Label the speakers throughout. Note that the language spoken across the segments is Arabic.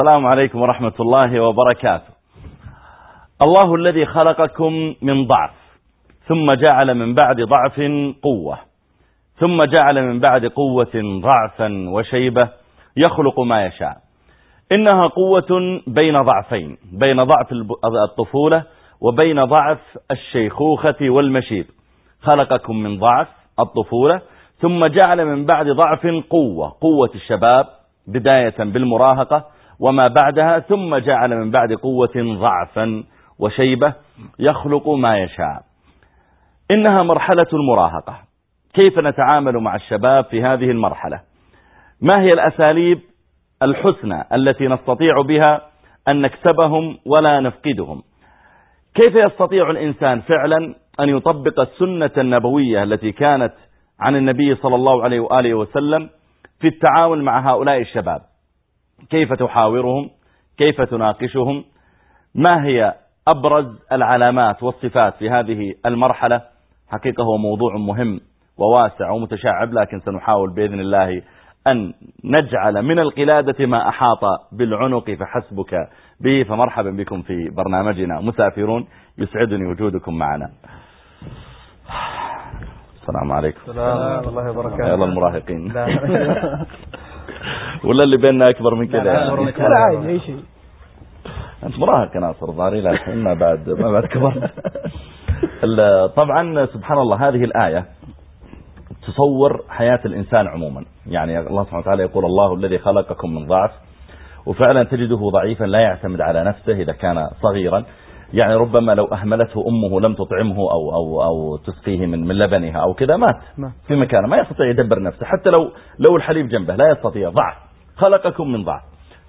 Speaker 1: السلام عليكم ورحمة الله وبركاته. الله الذي خلقكم من ضعف ثم جعل من بعد ضعف قوة ثم جعل من بعد قوة ضعفا وشيبة يخلق ما يشاء. إنها قوة بين ضعفين بين ضعف الطفولة وبين ضعف الشيخوخة والمشيب. خلقكم من ضعف الطفولة ثم جعل من بعد ضعف قوة قوة الشباب بداية بالمراهقة وما بعدها ثم جعل من بعد قوة ضعفا وشيبة يخلق ما يشاء. إنها مرحلة المراهقة. كيف نتعامل مع الشباب في هذه المرحلة؟ ما هي الأساليب الحسنى التي نستطيع بها أن نكسبهم ولا نفقدهم؟ كيف يستطيع الإنسان فعلا أن يطبق السنة النبوية التي كانت عن النبي صلى الله عليه وآله وسلم في التعامل مع هؤلاء الشباب؟ كيف تحاورهم؟ كيف تناقشهم؟ ما هي أبرز العلامات والصفات في هذه المرحلة؟ حقيقة هو موضوع مهم وواسع ومتشعب لكن سنحاول بإذن الله أن نجعل من القلادة ما أحاط بالعنق فحسبك به فمرحبا بكم في برنامجنا. مسافرون يسعدني وجودكم معنا. السلام عليكم.
Speaker 2: السلام. الله وبركاته.
Speaker 1: يلا المراهقين. ولا اللي بيننا أكبر من كذا
Speaker 2: يعني. لا عادي أي شيء.
Speaker 1: أنت مراهق يا ناصر ظهري لكن ما بعد ما بعد كبرت طبعا سبحان الله هذه الآية تصور حياة الإنسان عموما. يعني الله سبحانه وتعالى يقول الله الذي خلقكم من ضعف. وفعلا تجده ضعيفا لا يعتمد على نفسه إذا كان صغيرا. يعني ربما لو أهملته أمه لم تطعمه أو, أو, أو تسقيه من, من لبنها أو كذا مات في مكانه ما يستطيع يدبر نفسه. حتى لو لو الحليب جنبه لا يستطيع ضعف خلقكم من ضعف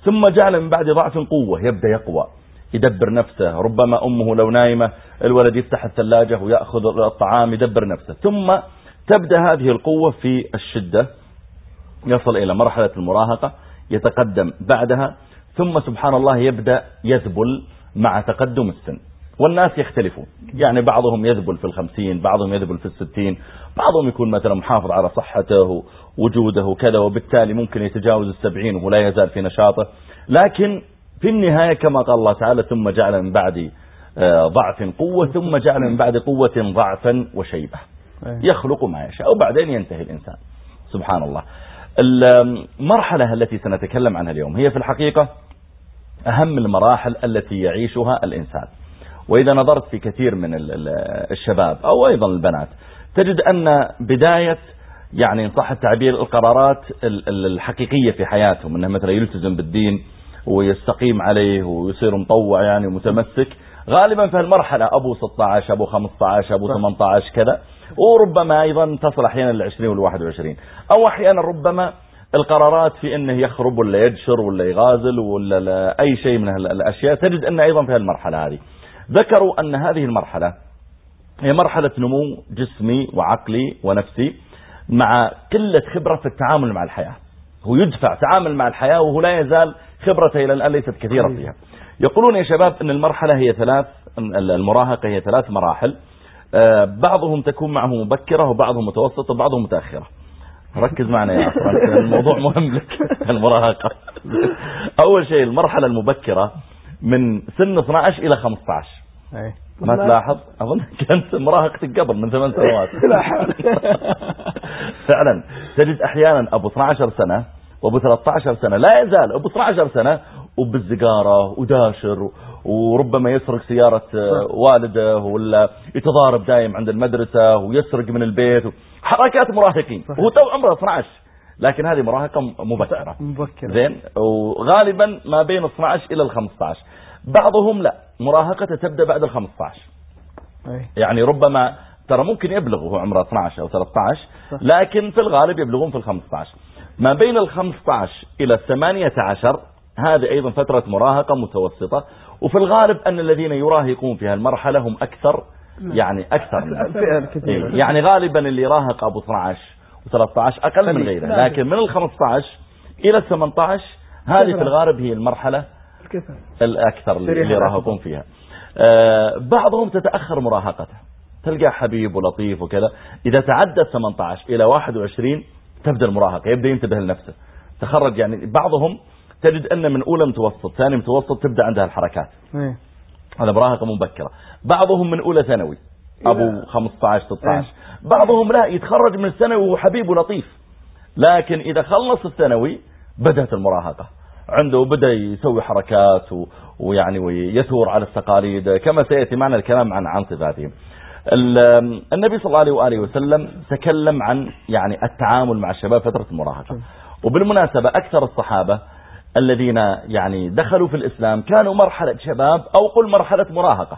Speaker 1: ثم جعل من بعد ضعف قوة يبدأ يقوى يدبر نفسه. ربما أمه لو نايمة الولد يفتح الثلاجة ويأخذ الطعام يدبر نفسه. ثم تبدأ هذه القوة في الشدة. يصل إلى مرحلة المراهقة يتقدم بعدها. ثم سبحان الله يبدأ يذبل مع تقدم السن. والناس يختلفون. يعني بعضهم يذبل في الخمسين بعضهم يذبل في الستين بعضهم يكون مثلا محافظ على صحته وجوده كذا وبالتالي ممكن يتجاوز السبعين وهو لا يزال في نشاطه. لكن في النهاية كما قال الله تعالى ثم جعل من بعد آه، ضعف قوة ثم جعل من بعد قوة ضعفا وشيبة. يخلق ما يشاء وبعدين ينتهي الإنسان. سبحان الله. المرحلة التي سنتكلم عنها اليوم هي في الحقيقة أهم المراحل التي يعيشها الإنسان. وإذا نظرت في كثير من الشباب أو أيضا البنات تجد أن بداية يعني إن صح التعبير القرارات الحقيقية في حياتهم أنه مثلا يلتزم بالدين ويستقيم عليه ويصير مطوع يعني متمسك غالبا في المرحلة أبو 16 أبو 15 أبو 18 كذا. وربما أيضا تصل أحيانا للعشرين والواحد وعشرين. أو أحيانا ربما القرارات في أنه يخرب ولا يجشر ولا يغازل ولا أي شيء من الأشياء تجد أن أيضا في المرحلة هذه. ذكروا أن هذه المرحلة هي مرحلة نمو جسمي وعقلي ونفسي مع قلة خبرة في التعامل مع الحياة. هو يدفع تعامل مع الحياة وهو لا يزال خبرته إلى الآن ليست كثيرة فيها. يقولون يا شباب أن المرحلة هي ثلاث المراهقة هي ثلاث مراحل. آه، بعضهم تكون معه مبكرة وبعضهم متوسطة وبعضهم متأخرة. ركز معنا يا أخوان الموضوع مهم لك. المراهقة. أول شيء المرحلة المبكرة من سن 12 إلى 15 أي. ما تلاحظ؟ أظن كنت مراهقتك قبل من ثمان سنوات.
Speaker 2: لا حول.
Speaker 1: فعلا. تجد أحيانا أبو 12 سنة وأبو 13 سنة. لا يزال أبو 12 سنة وبالزقارة وداشر وربما يسرق سيارة والده ولا يتضارب دايم عند المدرسة ويسرق من البيت. حركات مراهقين. هو تو عمره 12 لكن هذه مراهقة مبكرة.
Speaker 2: مبكرة.
Speaker 1: زين؟ وغالبا ما بين 12 إلى ال 15 بعضهم لا. مراهقته تبدأ بعد ال 15 يعني ربما ترى ممكن يبلغ وهو عمره 12 أو 13 لكن في الغالب يبلغون في ال 15 ما بين ال 15 إلى ال 18 هذه أيضا فترة مراهقة متوسطة. وفي الغالب أن الذين يراهقون في هالمرحلة هم أكثر. يعني أكثر من إيه، يعني غالبا اللي يراهق أبو 12 و13 أقل من غيره لكن من ال 15 إلى ال 18 هذه في الغالب هي المرحلة الأكثر اللي يراهقون فيها. آه، بعضهم تتأخر مراهقته. تلقى حبيب ولطيف وكذا. إذا تعدى 18 إلى 21 تبدأ المراهقة يبدأ ينتبه لنفسه. تخرج يعني بعضهم تجد أن من أولى متوسط ثاني متوسط تبدأ عندها الحركات.
Speaker 2: إيه.
Speaker 1: هذا مراهقة مبكرة بعضهم من أولى ثانوي. أبو 15 16 بعضهم لا يتخرج من الثانوي وهو حبيب ولطيف. لكن إذا خلص الثانوي بدأت المراهقة. عنده بدأ يسوي حركات و... ويعني ويثور على التقاليد. كما سيأتي معنا الكلام عن عن صفاتهم. النبي صلى الله عليه وآله وسلم تكلم عن يعني التعامل مع الشباب فترة المراهقة. وبالمناسبة أكثر الصحابة الذين يعني دخلوا في الإسلام كانوا مرحلة شباب أو قل مرحلة مراهقة.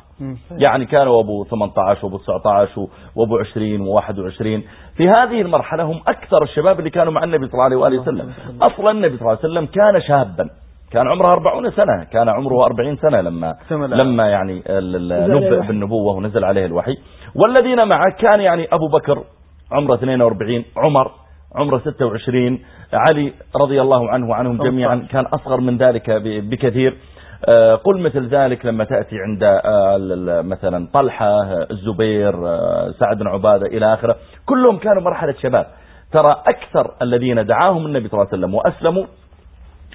Speaker 1: يعني كانوا أبو 18 وأبو 19 وأبو 20 و21 في هذه المرحلة هم أكثر الشباب اللي كانوا مع النبي صلى الله عليه وآله وسلم. أصلا النبي صلى الله عليه وسلم كان شابا. كان عمره 40 سنة. كان عمره 40 سنة لما لما يعني نبئ بالنبوة ونزل عليه الوحي. والذين معه كان يعني أبو بكر عمره 42 عمر عمره 26 علي رضي الله عنه وعنهم جميعا كان أصغر من ذلك بكثير. آه، قل مثل ذلك لما تأتي عند آه، مثلا طلحة الزبير آه، سعد بن عبادة إلى آخره. كلهم كانوا مرحلة شباب. ترى أكثر الذين دعاهم النبي صلى الله عليه وسلم وأسلموا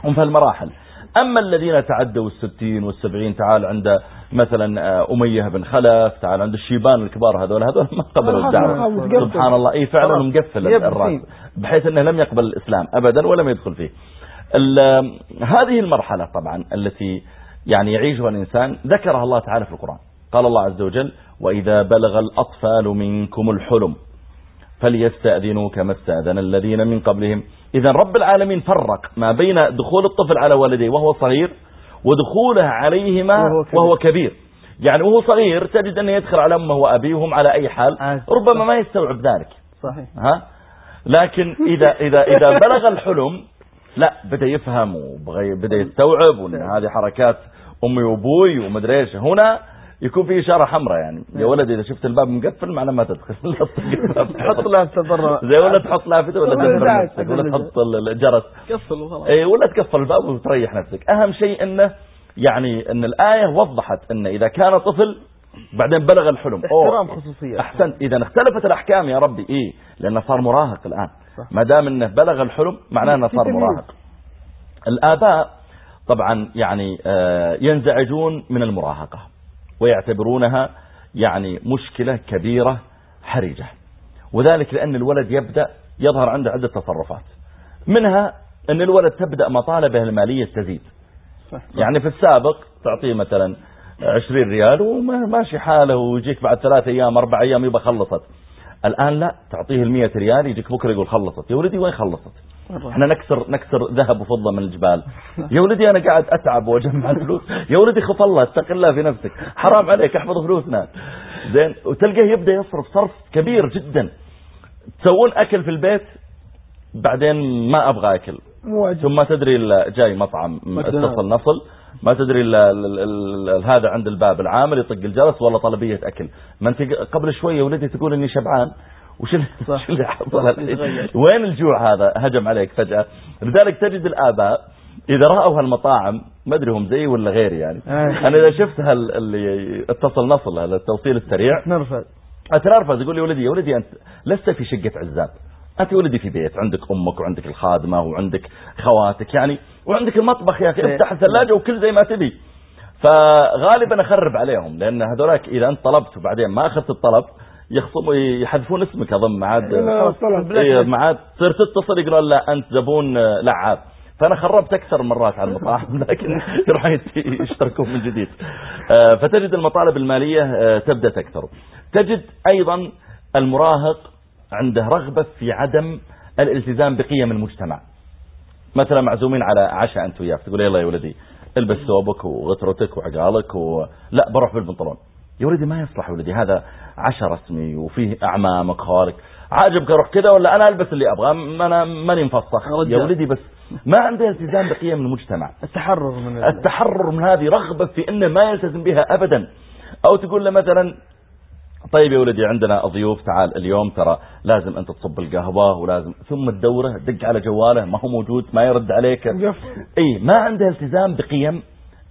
Speaker 1: هم في المراحل. أما الذين تعدوا الستين والسبعين تعال عند مثلا آه، أمية بن خلف تعال عند الشيبان الكبار هذول هذول ما قبلوا الدعوة. سبحان الله. إي فعلا مقفل الرأس بحيث أنه لم يقبل الإسلام أبدا ولم يدخل فيه. هذه المرحلة طبعا التي يعني يعيشها الإنسان ذكرها الله تعالى في القرآن. قال الله عز وجل وإذا بلغ الأطفال منكم الحلم فليستأذنوا كما استأذن الذين من قبلهم. إذا رب العالمين فرق ما بين دخول الطفل على والديه وهو صغير ودخوله عليهما وهو كبير, وهو كبير. يعني وهو صغير تجد أنه يدخل على أمه وأبيهم على أي حال ربما ما يستوعب ذلك.
Speaker 2: صحيح.
Speaker 1: ها؟ لكن إذا, إذا, إذا بلغ الحلم لا بدأ يفهم وبدأ يستوعب وأن هذه حركات أمي وأبوي ومدري إيش. هنا يكون في إشارة حمراء يعني. يا نعم. ولد إذا شفت الباب مقفل معناه ما تدخل.
Speaker 2: تحط لافته برا.
Speaker 1: زي ولا تحط لافته ولا تدخل نفسك ولا تحط الجرس.
Speaker 2: قفل وخلاص.
Speaker 1: اي ولا تقفل الباب وتريح نفسك. أهم شيء أنه يعني أن الآية وضحت أن إذا كان طفل بعدين بلغ الحلم.
Speaker 2: احترام خصوصية.
Speaker 1: أحسنت. إذا اختلفت الأحكام يا ربي. إيه لأنه صار مراهق الآن. ما دام أنه بلغ الحلم معناه أنه صار مراهق. الآباء طبعا يعني آه، ينزعجون من المراهقة. ويعتبرونها يعني مشكلة كبيرة حرجة. وذلك لأن الولد يبدأ يظهر عنده عدة تصرفات. منها أن الولد تبدأ مطالبه المالية تزيد. يعني في السابق تعطيه مثلا 20 ريال وماشي حاله ويجيك بعد ثلاثة أيام أربع أيام يبقى خلصت. الآن لا تعطيه المية ريال يجيك بكرة يقول خلصت. يا ولدي وين خلصت؟ إحنا نكسر نكسر ذهب وفضة من الجبال. يا ولدي أنا قاعد أتعب وأجمع الفلوس يا ولدي خف الله اتق الله في نفسك. حرام عليك احفظ فلوسنا. زين وتلقاه يبدأ يصرف صرف كبير جدا. تسوون أكل في البيت بعدين ما أبغى أكل. ثم ما تدري إلا جاي مطعم اتصل نصل ما تدري إلا هذا عند الباب العامل يطق الجرس ولا طلبية أكل. ما انت قبل شوية ولدي تقول إني شبعان. وش اللي حصل؟ وين الجوع هذا؟ هجم عليك فجأة. لذلك تجد الآباء إذا رأوا هالمطاعم ما أدري هم زي ولا غيري يعني. آه. أنا إذا شفت هال اللي اتصل نصل هذا التوصيل السريع.
Speaker 2: نرفض
Speaker 1: أتنرفز؟ يقول لي ولدي يا ولدي أنت لست في شقة عزاب. أنت ولدي في بيت عندك أمك وعندك الخادمة وعندك خواتك يعني وعندك المطبخ يا أخي. افتح الثلاجة وكل زي ما تبي. فغالبا أخرب عليهم لأن هذولاك إذا أنت طلبت وبعدين ما أخذت الطلب يخصموا يحذفون اسمك اظن معاد معاد تصير تتصل يقولون لا أنت زبون لعاب. فأنا خربت أكثر مرات على المطاعم لكن يروحون يشتركون من جديد. آه، فتجد المطالب المالية آه، تبدأ تكثر. تجد أيضا المراهق عنده رغبة في عدم الالتزام بقيم المجتمع. مثلا معزومين على عشاء أنت وياه تقول يلا يا ولدي البس ثوبك وغترتك وعقالك و... لا بروح بالبنطلون. يا ولدي ما يصلح ولدي. هذا عشاء رسمي وفيه أعمامك خوالك عاجبك أروح كذا ولا أنا ألبس اللي أبغى؟ أنا ماني مفصخ يا ولدي بس ما عنده التزام بقيم المجتمع.
Speaker 2: التحرر من
Speaker 1: التحرر من هذه رغبة في أنه ما يلتزم بها أبدا. أو تقول له مثلا طيب يا ولدي عندنا ضيوف تعال اليوم ترى لازم أنت تصب القهوة ولازم ثم تدوره دق على جواله ما هو موجود ما يرد عليك. اي ما عنده التزام بقيم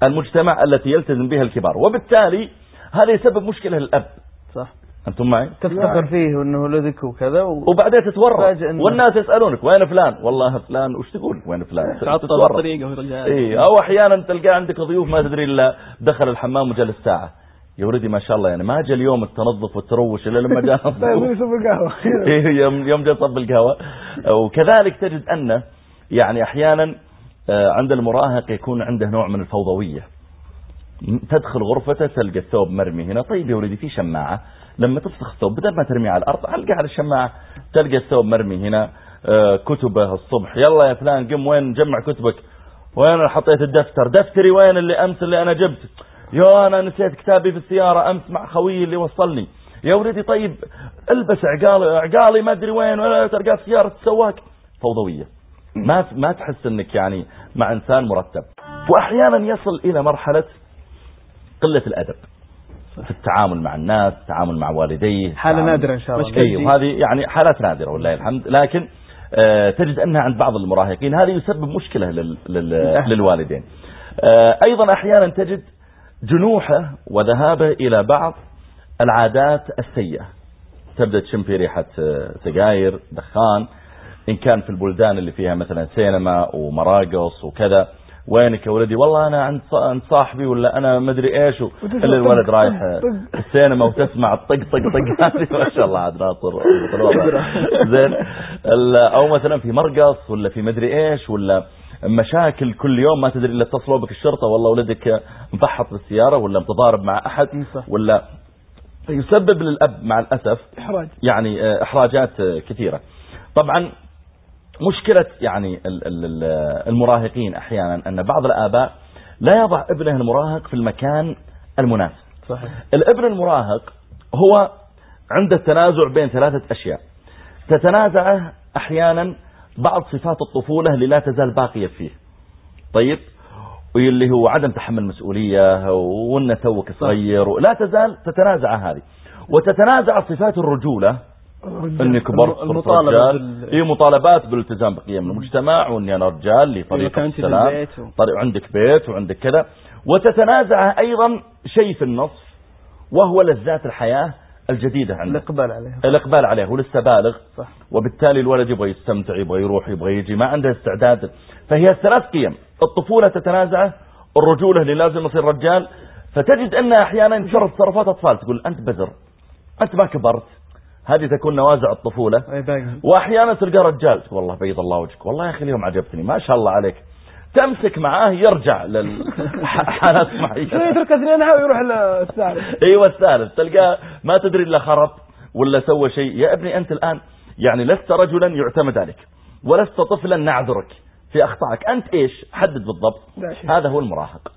Speaker 1: المجتمع التي يلتزم بها الكبار. وبالتالي هذا يسبب مشكلة للأب.
Speaker 2: صح.
Speaker 1: أنتم معي؟
Speaker 2: تفتخر فيه وانه ولدك وكذا و...
Speaker 1: وبعدين تتورط. والناس يسألونك وين فلان؟ والله فلان وش تقول؟ وين فلان؟ تتورط.
Speaker 3: رجال.
Speaker 1: اي أو أحيانا تلقى عندك ضيوف ما تدري إلا دخل الحمام وجلس ساعة. يا ولدي ما شاء الله يعني ما جاء اليوم التنظف والتروش إلا لما جاء
Speaker 2: طيب يشوف القهوة.
Speaker 1: إيه، يوم يوم جاء صب القهوة. وكذلك تجد أن يعني أحيانا آه، عند المراهق يكون عنده نوع من الفوضوية. تدخل غرفته تلقى الثوب مرمي هنا. طيب يا ولدي في شماعة. لما تفسخ الثوب بدل ما ترميه على الأرض علقه على الشماعة. تلقى الثوب مرمي هنا. آه، كتبه الصبح. يلا يا فلان قم وين؟ جمع كتبك. وين أنا حطيت الدفتر؟ دفتري وين اللي أمس اللي أنا جبت؟ يا أنا نسيت كتابي في السيارة. أمس مع خويي اللي وصلني. يا ولدي طيب البس عقالي عقالي ما أدري وين ولا تلقى في سياره السواق فوضوية. ما ما تحس إنك يعني مع إنسان مرتب. واحيانا يصل إلى مرحلة قلة الأدب في التعامل مع الناس التعامل مع والديه
Speaker 2: حالة نادرة إن شاء الله.
Speaker 1: اي وهذه يعني حالات نادرة والله الحمد. لكن آه، تجد أنها عند بعض المراهقين هذا يسبب مشكلة لل لل للوالدين. آه، أيضا أحيانا تجد جنوحة وذهابة إلى بعض العادات السيئة. تبدأ تشم في ريحة آه، سجاير دخان. إن كان في البلدان اللي فيها مثلا سينما ومراقص وكذا وينك يا ولدي؟ والله أنا عند صاحبي ولا مدري إيش و-
Speaker 2: وتسمع
Speaker 1: إلا الولد رايح. السينما وتسمع الطق طق طق. هذه ما شاء الله عاد ناصر زين. أو مثلا في مرقص ولا في مدري إيش ولا مشاكل كل يوم ما تدري إلا اتصلوا بك الشرطة والله ولدك مفحط بالسيارة ولا متضارب مع
Speaker 2: أحد.
Speaker 1: ولا يسبب للأب مع الأسف
Speaker 2: إحراج.
Speaker 1: يعني آه، إحراجات آه، كثيرة. طبعا مشكلة يعني ال- ال- ال- المراهقين أحيانا أن بعض الآباء لا يضع ابنه المراهق في المكان المناسب.
Speaker 2: صحيح.
Speaker 1: الابن المراهق هو عند التنازع بين ثلاثة أشياء. تتنازعه أحيانا بعض صفات الطفولة اللي لا تزال باقية فيه. طيب واللي هو عدم تحمل مسؤولية وأنه توك صغير لا تزال تتنازع هذه. وتتنازع صفات الرجولة إني كبرت صرت رجال
Speaker 2: بال-
Speaker 1: اي مطالبات بالالتزام بقيم المجتمع وإني أنا رجال لي طريقه السلام.
Speaker 3: و-
Speaker 1: طريق عندك بيت وعندك كذا. وتتنازع أيضا شيء في النصف وهو لذات الحياة الجديدة عندك
Speaker 2: الإقبال عليها.
Speaker 1: الإقبال عليه هو لسه بالغ.
Speaker 2: صح.
Speaker 1: وبالتالي الولد يبغى يستمتع يبغى يروح يبغى يجي ما عنده استعداد. فهي ثلاث قيم. الطفولة تتنازعه الرجولة اللي لازم يصير رجال. فتجد أنها أحيانا تصرف تصرفات أطفال تقول أنت بزر أنت ما كبرت. هذه تكون نوازع الطفولة. وأحيانا تلقى رجال والله بيض الله وجهك. والله يا أخي اليوم عجبتني ما شاء الله عليك. تمسك معاه يرجع للحالات
Speaker 2: شوي
Speaker 1: معي
Speaker 2: يترك اثنينها ويروح للثالث
Speaker 1: أيوه الثالث. تلقاه ما تدري إلا خرب ولا سوى شيء. يا ابني أنت الآن يعني لست رجلا يعتمد عليك ولست طفلا نعذرك في أخطائك. أنت إيش؟ حدد بالضبط. هذا هو المراهق.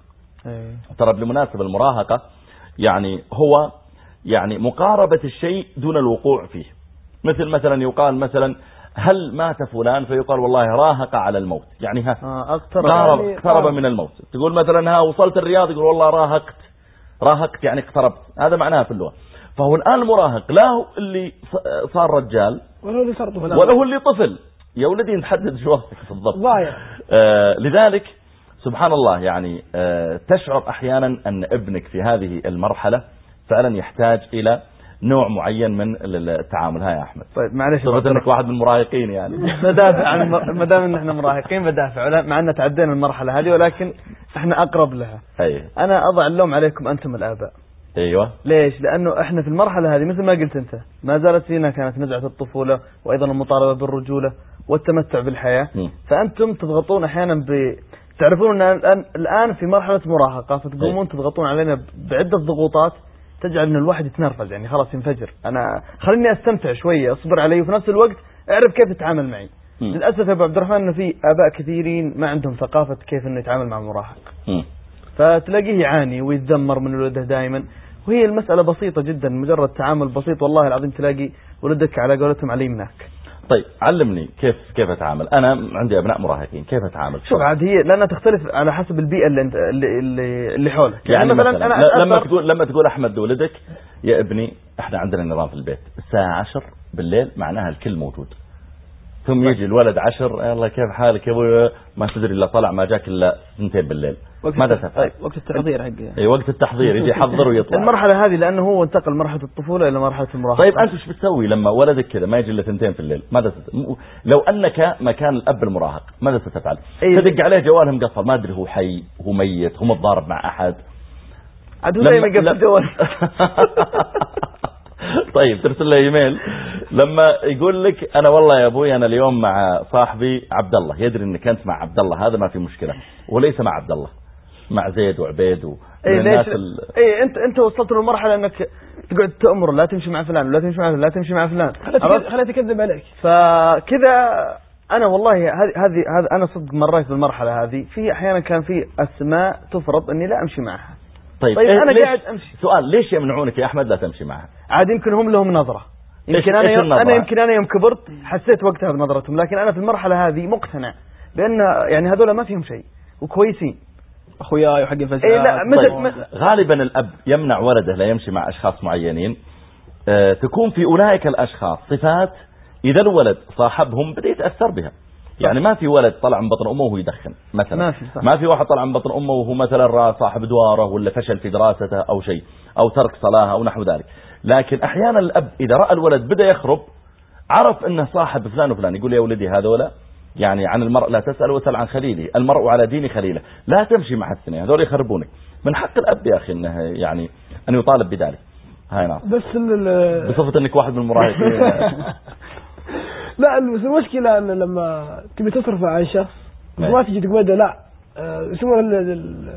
Speaker 1: ترى بالمناسبة المراهقة يعني هو يعني مقاربة الشيء دون الوقوع فيه. مثل مثلا يقال مثلا هل مات فلان؟ فيقال والله راهق على الموت. يعني ها
Speaker 2: آه، اقترب
Speaker 1: اقترب
Speaker 2: يعني
Speaker 1: اقترب
Speaker 2: قارب.
Speaker 1: من الموت. تقول مثلا ها وصلت الرياض يقول والله راهقت. راهقت يعني اقتربت. هذا معناها في اللغة. فهو الآن المراهق لا هو اللي صار رجال
Speaker 2: ولو اللي صار طفل.
Speaker 1: ولا هو اللي طفل. يا ولدي نحدد شو وقتك بالضبط آه لذلك سبحان الله يعني آه تشعر أحيانا أن ابنك في هذه المرحلة فعلا يحتاج إلى نوع معين من ال- التعامل. ها يا أحمد.
Speaker 2: طيب معلش
Speaker 1: صفت إنك واحد من المراهقين يعني.
Speaker 2: ندافع عن ما دام إن إحنا مراهقين بدافع مع ان تعدينا المرحلة هذه ولكن إحنا أقرب لها.
Speaker 1: أي.
Speaker 2: أنا أضع اللوم عليكم أنتم الآباء.
Speaker 1: أيوه.
Speaker 2: ليش؟ لأنه إحنا في المرحلة هذه مثل ما قلت أنت ما زالت فينا كانت نزعة الطفولة وأيضا المطالبة بالرجولة والتمتع بالحياة.
Speaker 1: مم.
Speaker 2: فأنتم تضغطون أحيانا ب تعرفون إن الآن في مرحلة مراهقة فتقومون تضغطون علينا بعدة ضغوطات تجعل ان الواحد يتنرفز يعني خلاص ينفجر. أنا خليني أستمتع شوية أصبر علي وفي نفس الوقت أعرف كيف تتعامل معي.
Speaker 1: مم.
Speaker 2: للأسف يا أبو عبد الرحمن إنه في آباء كثيرين ما عندهم ثقافة كيف إنه يتعامل مع المراهق. فتلاقيه يعاني ويتذمر من ولده دائما وهي المسألة بسيطة جدا مجرد تعامل بسيط والله العظيم تلاقي ولدك على قولتهم عليه مناك
Speaker 1: طيب علمني كيف كيف أتعامل؟ أنا عندي أبناء مراهقين كيف أتعامل؟
Speaker 2: شوف عاد هي لأنها تختلف على حسب البيئة اللي انت اللي اللي, حولك.
Speaker 1: يعني مثلا,
Speaker 2: أنا
Speaker 1: ل- لما تقول لما تقول أحمد ولدك يا ابني إحنا عندنا نظام في البيت الساعة 10 بالليل معناها الكل موجود. ثم يجي الولد عشر يلا كيف حالك يا أبوي؟ ما تدري إلا طلع ما جاك إلا سنتين بالليل. ماذا تفعل؟
Speaker 3: طيب وقت التحضير حقه.
Speaker 1: إي وقت التحضير يجي يحضر ويطلع.
Speaker 2: المرحلة هذه لأنه هو انتقل مرحلة الطفولة إلى مرحلة المراهقة.
Speaker 1: طيب أنت إيش بتسوي لما ولدك كذا ما يجي إلا ثنتين في الليل؟ ماذا ست... لو أنك مكان الأب المراهق ماذا ستفعل. تدق عليه جواله مقفل ما أدري هو حي هو ميت هو متضارب مع أحد.
Speaker 2: عاد هو دائما يقفل جوال
Speaker 1: طيب ترسل له إيميل. لما يقول لك أنا والله يا أبوي أنا اليوم مع صاحبي عبد الله يدري إنك أنت مع عبد الله هذا ما في مشكلة. وليس مع عبد الله مع زيد وعبيد و
Speaker 2: اي ليش
Speaker 1: ال...
Speaker 2: اي انت أنت وصلت لمرحلة إنك تقعد تأمر لا تمشي مع فلان ولا تمشي مع فلان لا تمشي مع فلان؟
Speaker 4: خليها تكذب عليك.
Speaker 2: فكذا أنا والله هذه هذه هذه أنا صدق مريت بالمرحلة هذه. في أحيانا كان في أسماء تفرض أني لا أمشي معها.
Speaker 1: طيب,
Speaker 2: طيب
Speaker 1: إيه
Speaker 2: أنا
Speaker 1: ليش-
Speaker 2: قاعد أمشي.
Speaker 1: سؤال ليش يمنعونك يا أحمد لا تمشي معها
Speaker 2: عاد يمكن هم لهم نظرة.
Speaker 1: إيش-
Speaker 2: يمكن أنا
Speaker 1: إيش
Speaker 2: يوم
Speaker 1: النظرة؟
Speaker 2: أنا يمكن أنا يوم كبرت حسيت وقتها بنظرتهم لكن أنا في المرحلة هذه مقتنع بأن يعني هذول ما فيهم شيء وكويسين.
Speaker 3: اخوياي وحق الفساد.
Speaker 2: إيه لا، مثل-
Speaker 1: طيب.
Speaker 2: مثل-
Speaker 1: غالبا الأب يمنع ولده لا يمشي مع أشخاص معينين. آه، تكون في أولئك الأشخاص صفات إذا الولد صاحبهم بدأ يتأثر بها. يعني ما في ولد طلع من بطن أمه وهو يدخن مثلا.
Speaker 2: ما في، صح.
Speaker 1: ما في واحد طلع من بطن أمه وهو مثلا صاحب دواره ولا فشل في دراسته أو شيء أو ترك صلاة أو نحو ذلك. لكن أحيانا الأب إذا رأى الولد بدأ يخرب عرف انه صاحب فلان وفلان يقول يا ولدي هذولا يعني عن المرء لا تسأل واسأل عن خليله المرء على دين خليله. لا تمشي مع الثنين هذول يخربونك. من حق الأب يا أخي أنه يعني أن يطالب بذلك. هاي نعم.
Speaker 4: بس
Speaker 1: بصفة أنك واحد من المراهقين.
Speaker 4: لا المشكلة أن لما تبي تصرف عن شخص. ما تجي تقول لا. آه، يسمونها ال- ال-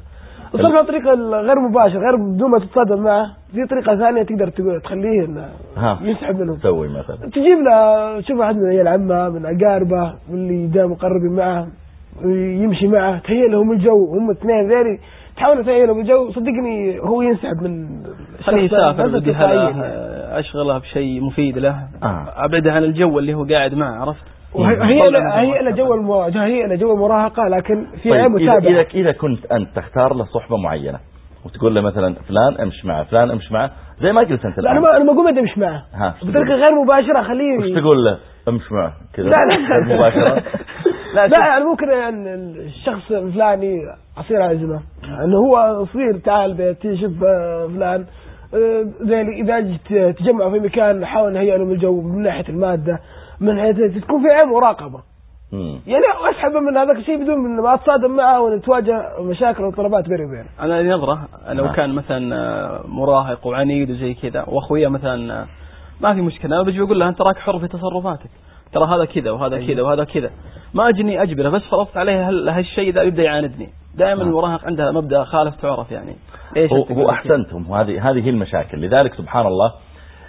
Speaker 4: الصرف عن طريقة الغير مباشر غير بدون ما تتصادم معه في طريقة ثانية تقدر تقول- تخليه إنه
Speaker 1: ها.
Speaker 4: ينسحب منهم
Speaker 1: تسوي مثلا.
Speaker 4: تجيب له تشوف احد من عيال عمه من اقاربه واللي دائما مقربين معه يمشي معه تهيئ لهم الجو. هم اثنين ذيري تحاول تهيئ لهم الجو. صدقني هو ينسحب من
Speaker 3: خليه يسافر أشغله بشيء مفيد له.
Speaker 1: آه.
Speaker 3: أبعده عن الجو اللي هو قاعد معه عرفت؟
Speaker 4: هيئ له جو هيئ له جو المراهقة لكن في عيب
Speaker 1: طيب إذا,
Speaker 4: متابعه
Speaker 1: إذا, إذا كنت أنت تختار له صحبة معينة وتقول له مثلا فلان امش معه فلان امش معه زي ما قلت أنت
Speaker 4: لا
Speaker 1: أنا
Speaker 4: ما أنا ما أقول مش معه.
Speaker 1: بطريقة؟
Speaker 4: غير مباشرة اخليه
Speaker 1: وش تقول له؟ امش معه. كذا.
Speaker 4: لا لا.
Speaker 1: مباشرة.
Speaker 4: لا, لا يعني ممكن يعني الشخص الفلاني اصير عزمة. انه هو صغير تعال بيتي شوف آه، فلان. آه، زي اللي إذا جيت تجمعوا في مكان نحاول نهيئ لهم الجو من ناحية المادة من ناحية تكون في عين مراقبة.
Speaker 1: مم.
Speaker 4: يعني اسحبه من هذاك الشيء بدون من ما أتصادم معه ونتواجه مشاكل وطلبات بيني وبينه.
Speaker 3: أنا نظرة؟ لو
Speaker 1: آه.
Speaker 3: كان مثلا آه، مراهق وعنيد وزي كذا وأخويا مثلا آه، ما في مشكلة. أنا بجي بقول له أنت راك حر في تصرفاتك. ترى هذا كذا وهذا كذا وهذا كذا. ما أجني أجبرة بس فرضت عليه هال- هالشيء ذا يبدأ يعاندني. دائما
Speaker 1: آه.
Speaker 3: المراهق عنده مبدأ خالف تعرف يعني.
Speaker 1: هو,
Speaker 3: أنت
Speaker 1: هو؟ احسنتم وهذه هذه هي المشاكل. لذلك سبحان الله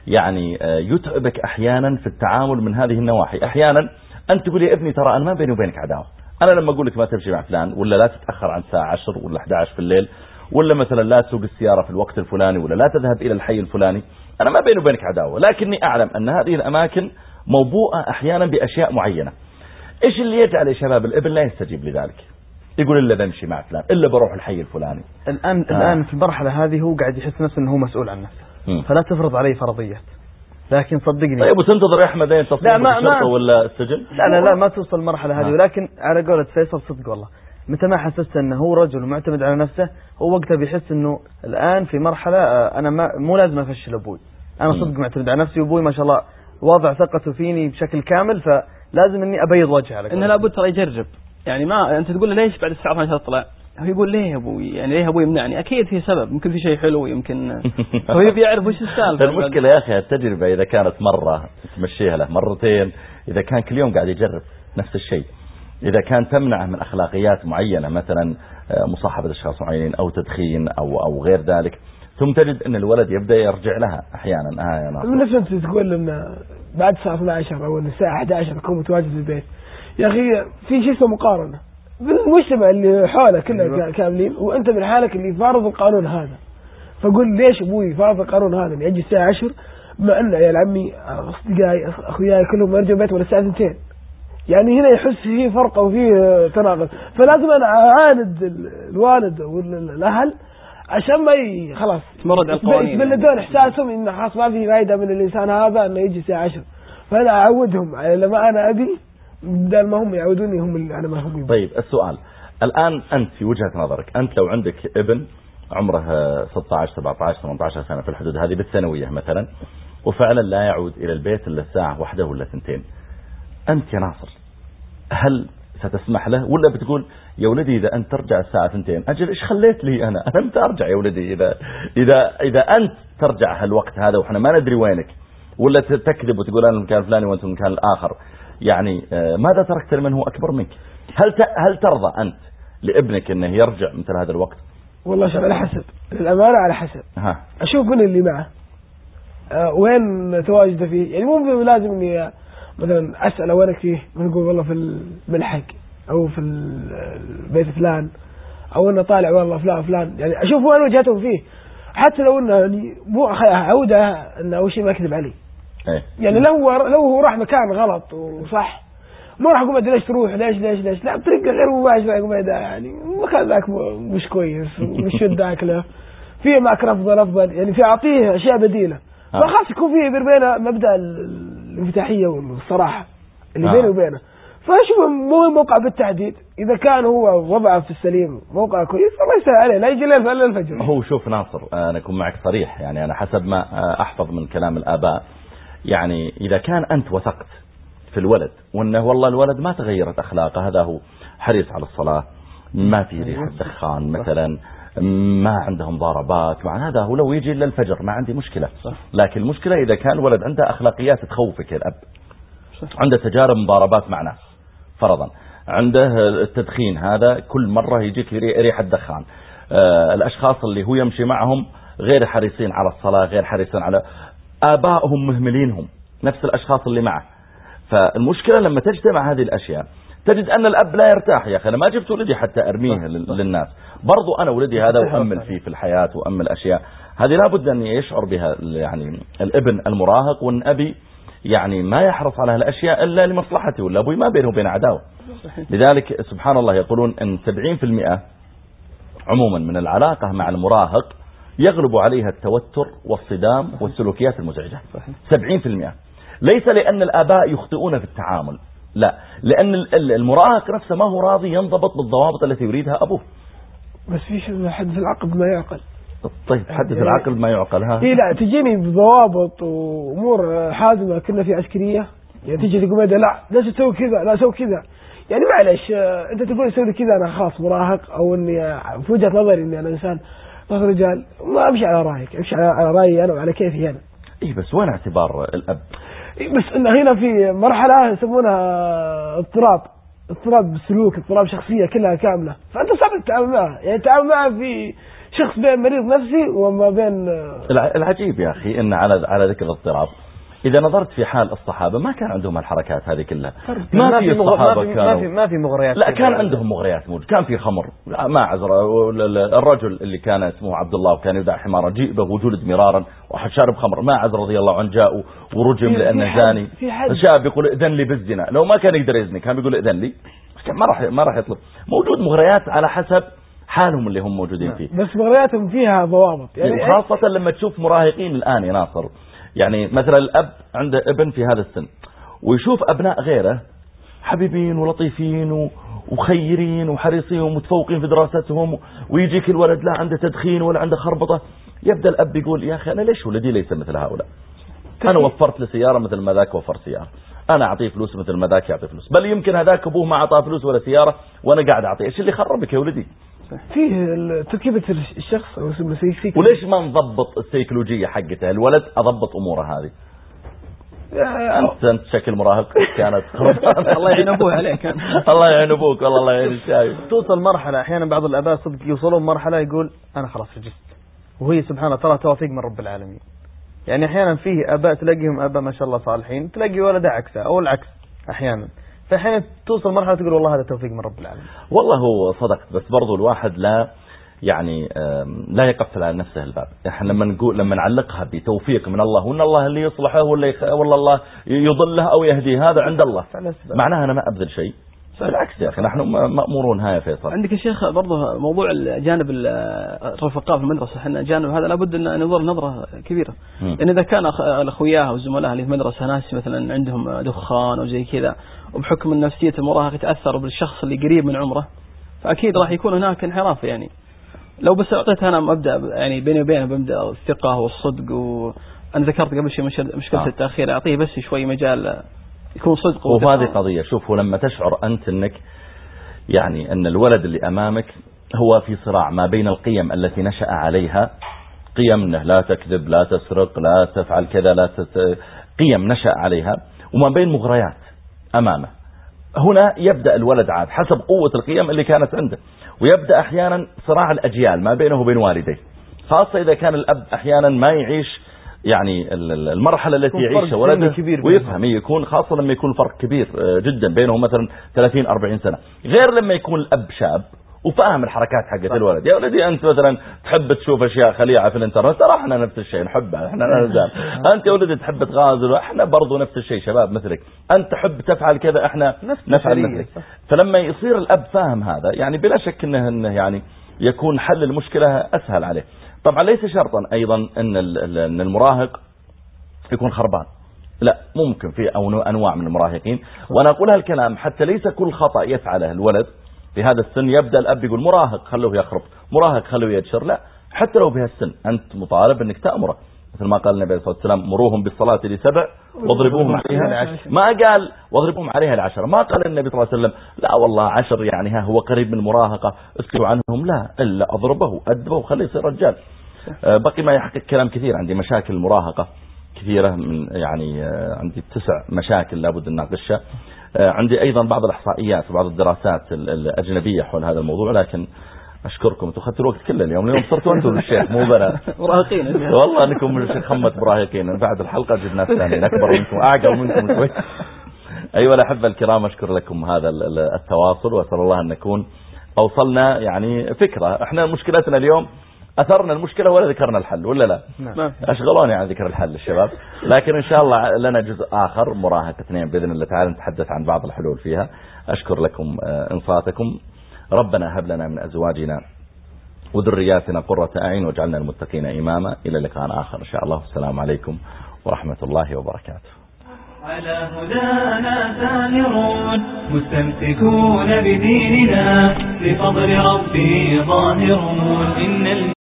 Speaker 1: يعني آه، يتعبك أحيانا في التعامل من هذه النواحي. أحيانا أنت تقول يا ابني ترى أنا ما بيني وبينك عداوة. أنا لما أقول لك ما تمشي مع فلان ولا لا تتأخر عن الساعة 10 ولا 11 في الليل ولا مثلا لا تسوق السيارة في الوقت الفلاني ولا لا تذهب إلى الحي الفلاني أنا ما بيني وبينك عداوة. لكني أعلم أن هذه الأماكن موبوءة أحيانا بأشياء معينة. إيش اللي يجعل يا شباب الابن لا يستجيب لذلك؟ يقول إلا بمشي مع فلان إلا بروح الحي الفلاني
Speaker 2: الان
Speaker 1: آه.
Speaker 2: الآن في المرحلة هذه هو قاعد يحس نفسه إنه هو مسؤول عن نفسه. فلا تفرض عليه فرضيات لكن صدقني
Speaker 1: طيب وتنتظر يا أحمد أين تصل
Speaker 2: لا، ما-
Speaker 1: الشرطه
Speaker 2: ما-
Speaker 1: ولا السجن
Speaker 2: لا لا لا ما توصل المرحلة هذه
Speaker 1: آه.
Speaker 2: ولكن على قولة فيصل صدق والله متى ما حسست إنه هو رجل ومعتمد على نفسه هو وقتها بيحس إنه الآن في مرحلة آه، أنا ما مو لازم أفشل أبوي
Speaker 1: أنا.
Speaker 2: صدق معتمد على نفسي وأبوي ما شاء الله واضع ثقته فيني بشكل كامل فلازم إني أبيض وجهه على إنه.
Speaker 3: لابد ترى يجرب يعني ما أنت تقول له ليش بعد الساعة 12 تطلع؟ هو يقول ليه يا أبوي؟ يعني ليه أبوي يمنعني؟ أكيد في سبب يمكن في شيء حلو يمكن هو يبي يعرف وش السالفة.
Speaker 1: المشكلة يا أخي التجربة إذا كانت مرة تمشيها له مرتين إذا كان كل يوم قاعد يجرب نفس الشيء. إذا كان تمنعه من أخلاقيات معينة مثلا آه، مصاحبة أشخاص معينين أو تدخين أو أو غير ذلك ثم تجد أن الولد يبدأ يرجع لها أحيانا. آه يا ناصر
Speaker 4: من نفس انت تقول ان بعد الساعة 12 أو الساعة 11 تكون متواجد في البيت. يا أخي في شيء اسمه مقارنة. بالمجتمع اللي حوله كله
Speaker 2: أيوة.
Speaker 4: كا- كاملين وأنت من حالك اللي فارض القانون هذا. فقول ليش أبوي فارض القانون هذا؟ اني أجي الساعة 10 مع أن عيال عمي أصدقائي أخ- أخوياي كلهم يرجعوا بيتهم الساعة 2 يعني هنا يحس فيه فرق وفيه تناقض. فلازم أنا أعاند ال- الوالد والأهل عشان ما ي... خلاص.
Speaker 3: تمرد على القوانين.
Speaker 4: يتبلدون إحساسهم انه خلاص ما في فائده من الإنسان هذا إنه يجي الساعة 10 فأنا أعودهم على لما أنا أبي بدل ما هم يعودوني هم أنا ما هم.
Speaker 1: طيب السؤال. الآن أنت في وجهة نظرك أنت لو عندك ابن عمره 16 17 18 سنة في الحدود هذه بالثانوية مثلا وفعلا لا يعود إلى البيت إلا الساعة واحدة ولا ثنتين أنت يا ناصر هل ستسمح له؟ ولا بتقول يا ولدي إذا أنت ترجع الساعة ثنتين أجل إيش خليت لي أنا؟ أنا متى أرجع يا ولدي إذا, إذا, إذا أنت ترجع هالوقت هذا وإحنا ما ندري وينك ولا تكذب وتقول أنا المكان الفلاني وأنت المكان الآخر. يعني آه، ماذا تركت لمن هو أكبر منك؟ هل هل ترضى أنت لابنك أنه يرجع مثل هذا الوقت؟
Speaker 4: والله شوف على حسب. الأمانة على حسب.
Speaker 1: ها.
Speaker 4: أشوف من اللي معه. أه وين تواجده فيه؟ يعني مو لازم إني مثلا أسأله وينك فيه؟ نقول والله في الملحق أو في البيت فلان. أو إنه طالع والله فلان فلان. يعني أشوف وين وجهتهم فيه. حتى لو إنه يعني مو عوده إنه أول شيء ما اكذب علي.
Speaker 1: إيه.
Speaker 4: يعني لو لو هو راح مكان غلط وصح ما راح أقول ليش تروح؟ ليش ليش ليش؟ لا بطريقة غير مباشره أقول يعني. المكان ذاك مش كويس مش ذاك له. في معك افضل أفضل. يعني في أعطيه أشياء بديلة. فخلاص يكون في بيننا مبدأ الانفتاحية والصراحة اللي بيني وبينه. فاشوف مو موقع بالتحديد. إذا كان هو وضعه في السليم موقع كويس الله يسهل عليه. لا يجي الفجر.
Speaker 1: هو شوف ناصر أنا أكون معك صريح. يعني أنا حسب ما أحفظ من كلام الآباء يعني إذا كان أنت وثقت في الولد وأنه والله الولد ما تغيرت أخلاقه هذا هو حريص على الصلاة ما في ريحه دخان مثلا ما عندهم ضاربات مع هذا هو لو يجي إلا الفجر ما عندي مشكلة. لكن المشكلة إذا كان الولد عنده أخلاقيات تخوفك الأب. عنده تجارب مضاربات مع ناس فرضا. عنده التدخين هذا كل مرة يجيك ريحة دخان آه، الأشخاص اللي هو يمشي معهم غير حريصين على الصلاة غير حريصين على آبائهم مهملينهم نفس الأشخاص اللي معه. فالمشكلة لما تجتمع هذه الأشياء تجد أن الأب لا يرتاح يا أخي. أنا ما جبت ولدي حتى أرميه للناس. برضو أنا ولدي هذا وأمل فيه في الحياة وأمل أشياء. هذه لابد أن يشعر بها يعني الابن المراهق وأن أبي يعني ما يحرص على هالأشياء إلا لمصلحته ولا أبوي ما بينه وبين عداوة. لذلك سبحان الله يقولون أن 70% عموما من العلاقة مع المراهق يغلب عليها التوتر والصدام والسلوكيات المزعجة. 70% ليس لأن الآباء يخطئون في التعامل. لا. لأن المراهق نفسه ما هو راضي ينضبط بالضوابط التي يريدها أبوه.
Speaker 4: بس في شيء حدث العقل بما يعقل.
Speaker 1: طيب حدث يعني العقل بما يعقل ها؟
Speaker 4: إيه لا تجيني بضوابط وأمور حازمة كنا في عسكرية. يعني تجي تقول لا لا تسوي كذا لا سوي كذا. يعني معلش أنت تقول سوي كذا أنا خلاص مراهق أو إني في وجهة نظري إني أنا إنسان. رجال. ما أمشي على رأيك أمشي على رأيي أنا وعلى كيفي أنا.
Speaker 1: اي بس وين اعتبار الأب؟
Speaker 4: بس إن هنا في مرحلة يسمونها اضطراب. اضطراب سلوك اضطراب شخصية كلها كاملة. فأنت صعب تتعامل معها. يعني تتعامل معها في شخص بين مريض نفسي وما بين
Speaker 1: العجيب يا أخي أن على على ذكر الاضطراب. إذا نظرت في حال الصحابة ما كان عندهم الحركات هذه كلها.
Speaker 2: ما في الصحابة كانوا ما في ما في مغريات
Speaker 1: لا كان عندهم. مغريات موجود كان في خمر ما عذر الرجل اللي كان اسمه عبد الله وكان يدع حمارا جيبه وجلد مرارا وحد شارب خمر. ما عذر رضي الله عنه جاء ورجم لأنه زاني. شاب يقول إذن لي بالزنا. لو ما كان يقدر يزني كان بيقول إذن لي. ما راح ما راح يطلب. موجود مغريات على حسب حالهم اللي هم موجودين
Speaker 4: نعم.
Speaker 1: فيه.
Speaker 4: بس مغرياتهم فيها ضوابط.
Speaker 1: يعني خاصة لما تشوف مراهقين الآن يا ناصر يعني مثلا الأب عنده ابن في هذا السن ويشوف أبناء غيره حبيبين ولطيفين وخيرين وحريصين ومتفوقين في دراستهم ويجيك الولد لا عنده تدخين ولا عنده خربطة يبدأ الأب يقول يا أخي أنا ليش ولدي ليس مثل هؤلاء؟ أنا وفرت له سيارة مثل ما ذاك وفر سيارة أنا أعطيه فلوس مثل ما ذاك يعطي فلوس بل يمكن هذاك أبوه ما أعطاه فلوس ولا سيارة وأنا قاعد أعطيه إيش اللي خربك يا ولدي؟
Speaker 4: فيه تركيبة الشخص أو
Speaker 1: وليش ما نضبط السيكولوجية حقته؟ الولد أضبط أموره هذه؟ انت أنت شكل مراهق كانت.
Speaker 3: الله يعين ابوه عليك.
Speaker 1: الله يعين أبوك والله الله يعين الشايب
Speaker 2: توصل مرحلة أحيانا بعض الأباء صدق يوصلون مرحلة يقول أنا خلاص رجست. وهي سبحان الله ترى توفيق من رب العالمين. يعني أحيانا فيه أباء تلاقيهم أباء ما شاء الله صالحين تلاقي ولده عكسه أو العكس أحيانا. فاحيانا توصل مرحلة تقول والله هذا توفيق من رب العالمين.
Speaker 1: والله هو صدقت بس برضو الواحد لا يعني لا يقفل على نفسه الباب. إحنا لما نقول لما نعلقها بتوفيق من الله وإن الله اللي يصلحه ولا يخ... والله الله يضله أو يهديه هذا عند الله. معناها أنا ما أبذل شيء. بالعكس يا أخي نحن مأمورون ها يا فيصل.
Speaker 3: عندك يا شيخ برضه موضوع الجانب الرفقاء في المدرسة. إحنا الجانب هذا لابد أن ننظر نظرة كبيرة. لأن إذا كان الأخوياه والزملاء اللي في المدرسة ناس مثلا عندهم دخان أو زي كذا وبحكم ان نفسية المراهق تأثر بالشخص اللي قريب من عمره فأكيد راح يكون هناك انحراف يعني. لو بس أعطيت أنا مبدأ يعني بيني وبينه بمبدأ الثقة والصدق وأنا ذكرت قبل شيء مشكلة آه. التأخير أعطيه بس شوي مجال يكون صدق
Speaker 1: وهذه قضية شوفوا لما تشعر أنت أنك يعني أن الولد اللي أمامك هو في صراع ما بين القيم التي نشأ عليها قيم لا تكذب لا تسرق لا تفعل كذا لا تت... قيم نشأ عليها وما بين مغريات. أمامه هنا يبدأ الولد عاد حسب قوة القيم اللي كانت عنده. ويبدأ أحيانا صراع الأجيال ما بينه وبين والديه. خاصة إذا كان الأب أحيانا ما يعيش يعني المرحلة التي يعيشها ولده ويفهم يكون خاصة لما يكون فرق كبير آه، جدا بينهم مثلا 30-40 سنة. غير لما يكون الأب شاب وفاهم الحركات حقت الولد. يا ولدي أنت مثلا تحب تشوف أشياء خليعة في الإنترنت؟ ترى إحنا نفس الشيء نحبها إحنا نزال أنت يا ولدي تحب تغازل؟ إحنا برضو نفس الشيء شباب مثلك. أنت تحب تفعل كذا؟ إحنا نفعل مثلك. فلما يصير الأب فاهم هذا يعني بلا شك انه, إنه يعني يكون حل المشكلة أسهل عليه. طبعا ليس شرطا أيضا إن إن المراهق يكون خربان. لا ممكن في أنواع من المراهقين. وأنا أقول هالكلام حتى ليس كل خطأ يفعله الولد في هذا السن يبدأ الأب يقول مراهق خلوه يخرب. مراهق خلوه يجشر لا حتى لو بهالسن أنت مطالب أنك تأمره. مثل ما قال النبي صلى الله عليه وسلم مروهم بالصلاة لسبع واضربوهم عليها لعشر. ما قال واضربوهم عليها لعشر. ما قال النبي صلى الله عليه وسلم لا والله عشر يعني ها هو قريب من المراهقة اسكتوا عنهم. لا إلا أضربه أدبه وخليه يصير رجال. آه، بقي ما يحقق كلام كثير. عندي مشاكل المراهقة كثيرة من يعني آه، عندي تسع مشاكل لابد أن ناقشها. عندي أيضا بعض الإحصائيات وبعض الدراسات الأجنبية حول هذا الموضوع لكن أشكركم أنتم أخذتوا الوقت كله اليوم اليوم صرتوا أنتم الشيخ مو بنا
Speaker 3: مراهقين
Speaker 1: والله أنكم خمة مراهقين بعد الحلقة جبنا ثانيين أكبر منكم أعقل منكم شوي. أيها الأحبة الكرام أشكر لكم هذا التواصل وأسأل الله أن نكون أوصلنا يعني فكرة. إحنا مشكلتنا اليوم أثرنا المشكلة ولا ذكرنا الحل ولا لا؟ نعم. أشغلوني عن ذكر الحل الشباب. لكن إن شاء الله لنا جزء آخر مراهقة اثنين بإذن الله تعالى نتحدث عن بعض الحلول فيها. أشكر لكم آه، انصاتكم ربنا هب لنا من أزواجنا وذرياتنا قرة أعين واجعلنا المتقين إماما. إلى لقاء آخر إن شاء الله. السلام عليكم ورحمة الله وبركاته.
Speaker 5: على هدانا سامرون مستمسكون بديننا بفضل ربي ظاهرون. إن